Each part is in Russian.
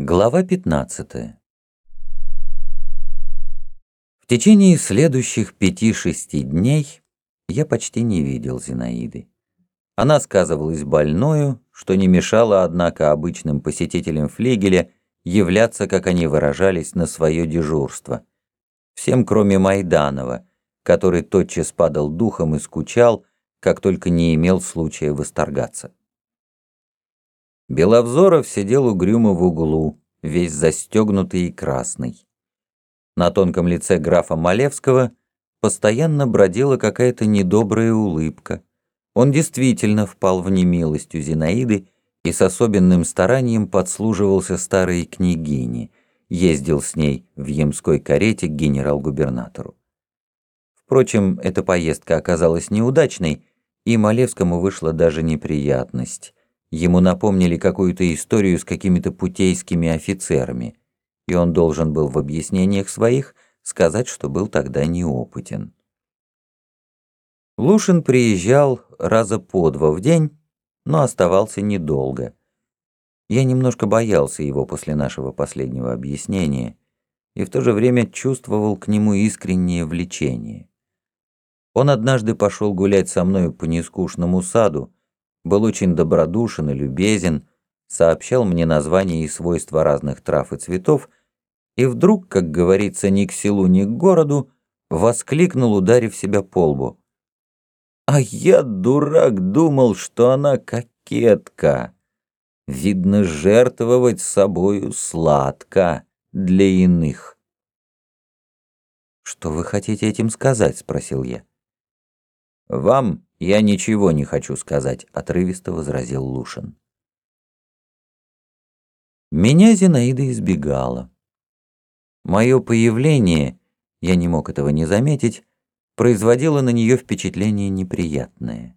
Глава 15 В течение следующих пяти-шести дней я почти не видел Зинаиды. Она сказывалась больною, что не мешало, однако, обычным посетителям флигеля являться, как они выражались, на свое дежурство. Всем, кроме Майданова, который тотчас падал духом и скучал, как только не имел случая восторгаться. Беловзоров сидел угрюмо в углу, весь застегнутый и красный. На тонком лице графа Малевского постоянно бродила какая-то недобрая улыбка. Он действительно впал в немилость у Зинаиды и с особенным старанием подслуживался старой княгине, ездил с ней в ямской карете к генерал-губернатору. Впрочем, эта поездка оказалась неудачной, и Малевскому вышла даже неприятность. Ему напомнили какую-то историю с какими-то путейскими офицерами, и он должен был в объяснениях своих сказать, что был тогда неопытен. Лушин приезжал раза по два в день, но оставался недолго. Я немножко боялся его после нашего последнего объяснения и в то же время чувствовал к нему искреннее влечение. Он однажды пошел гулять со мною по нескучному саду, был очень добродушен и любезен, сообщал мне названия и свойства разных трав и цветов, и вдруг, как говорится, ни к селу, ни к городу, воскликнул, ударив себя по лбу. «А я, дурак, думал, что она кокетка. Видно, жертвовать собою сладко для иных». «Что вы хотите этим сказать?» — спросил я. «Вам «Я ничего не хочу сказать», — отрывисто возразил Лушин. Меня Зинаида избегала. Мое появление, я не мог этого не заметить, производило на нее впечатление неприятное.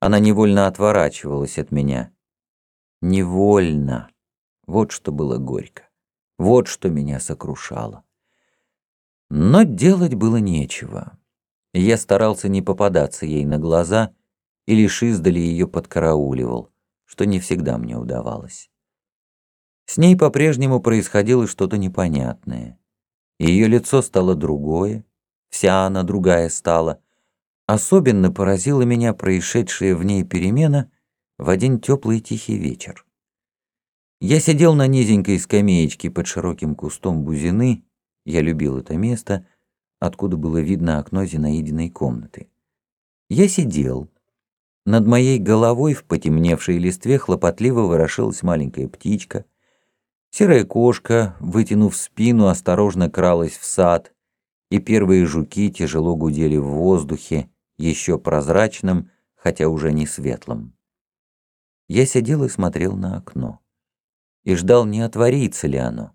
Она невольно отворачивалась от меня. Невольно. Вот что было горько. Вот что меня сокрушало. Но делать было нечего. Я старался не попадаться ей на глаза и лишь издали ее подкарауливал, что не всегда мне удавалось. С ней по-прежнему происходило что-то непонятное. Ее лицо стало другое, вся она другая стала. Особенно поразила меня происшедшая в ней перемена в один теплый тихий вечер. Я сидел на низенькой скамеечке под широким кустом бузины, я любил это место — откуда было видно окно Зинаидиной комнаты. Я сидел. Над моей головой в потемневшей листве хлопотливо ворошилась маленькая птичка. Серая кошка, вытянув спину, осторожно кралась в сад, и первые жуки тяжело гудели в воздухе, еще прозрачном, хотя уже не светлом. Я сидел и смотрел на окно. И ждал, не отворится ли оно.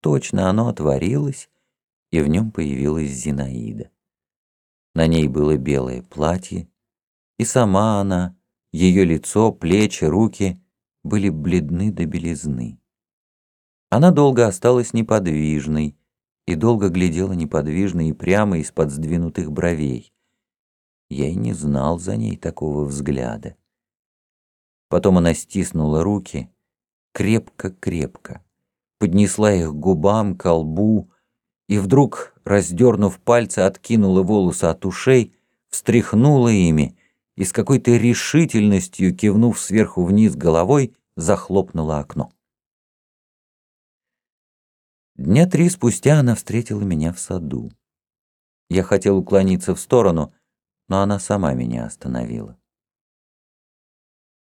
Точно оно отворилось, и в нем появилась Зинаида. На ней было белое платье, и сама она, ее лицо, плечи, руки были бледны до белизны. Она долго осталась неподвижной, и долго глядела неподвижно и прямо из-под сдвинутых бровей. Я и не знал за ней такого взгляда. Потом она стиснула руки, крепко-крепко, поднесла их к губам, к лбу, и вдруг, раздернув пальцы, откинула волосы от ушей, встряхнула ими и с какой-то решительностью, кивнув сверху вниз головой, захлопнула окно. Дня три спустя она встретила меня в саду. Я хотел уклониться в сторону, но она сама меня остановила.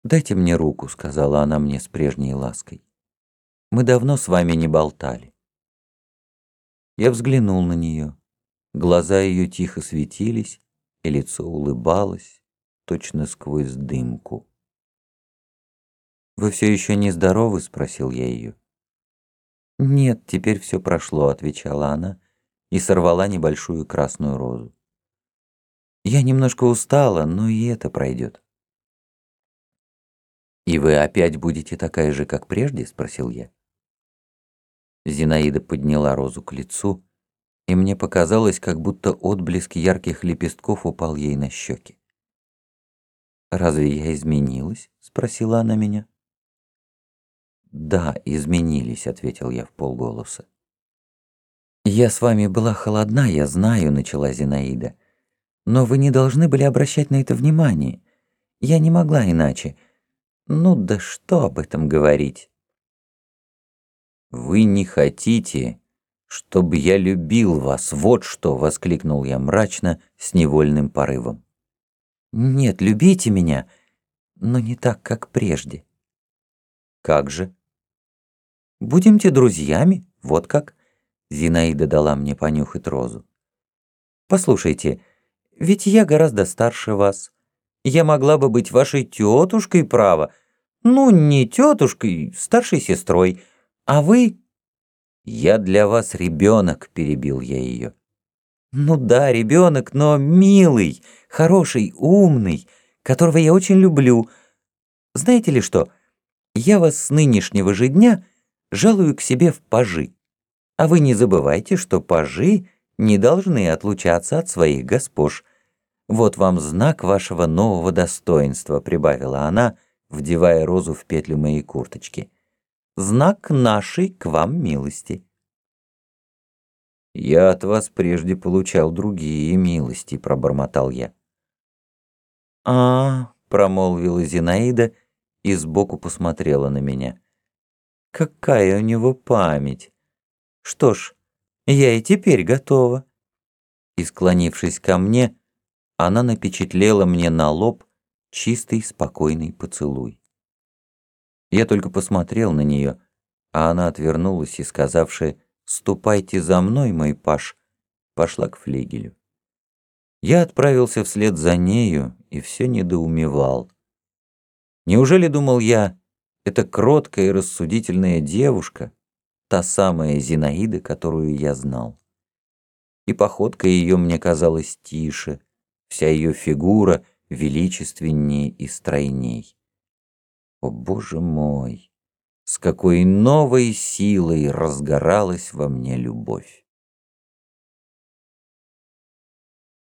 «Дайте мне руку», — сказала она мне с прежней лаской. «Мы давно с вами не болтали». Я взглянул на нее. Глаза ее тихо светились, и лицо улыбалось, точно сквозь дымку. «Вы все еще не здоровы?» — спросил я ее. «Нет, теперь все прошло», — отвечала она и сорвала небольшую красную розу. «Я немножко устала, но и это пройдет». «И вы опять будете такая же, как прежде?» — спросил я. Зинаида подняла розу к лицу, и мне показалось, как будто отблеск ярких лепестков упал ей на щеки. «Разве я изменилась?» — спросила она меня. «Да, изменились», — ответил я в полголоса. «Я с вами была холодна, я знаю», — начала Зинаида. «Но вы не должны были обращать на это внимание. Я не могла иначе. Ну да что об этом говорить?» «Вы не хотите, чтобы я любил вас, вот что!» — воскликнул я мрачно, с невольным порывом. «Нет, любите меня, но не так, как прежде». «Как же?» «Будемте друзьями, вот как». Зинаида дала мне понюхать розу. «Послушайте, ведь я гораздо старше вас. Я могла бы быть вашей тетушкой, право. Ну, не тетушкой, старшей сестрой. А вы...» «Я для вас ребенок», — перебил я ее. «Ну да, ребенок, но милый, хороший, умный, которого я очень люблю. Знаете ли что, я вас с нынешнего же дня жалую к себе в пажи. А вы не забывайте, что пажи не должны отлучаться от своих госпож. Вот вам знак вашего нового достоинства», — прибавила она, вдевая розу в петлю моей курточки. «Знак нашей к вам милости». «Я от вас прежде получал другие милости», — пробормотал я. «А, — промолвила Зинаида и сбоку посмотрела на меня. Какая у него память! Что ж, я и теперь готова. И, склонившись ко мне, она напечатлела мне на лоб чистый спокойный поцелуй. Я только посмотрел на нее, а она отвернулась и, сказавши «Ступайте за мной, мой паш», пошла к флигелю. Я отправился вслед за нею и все недоумевал. Неужели, думал я, эта кроткая и рассудительная девушка, та самая Зинаида, которую я знал. И походка ее мне казалась тише, вся ее фигура величественнее и стройней. О, Боже мой! С какой новой силой разгоралась во мне любовь!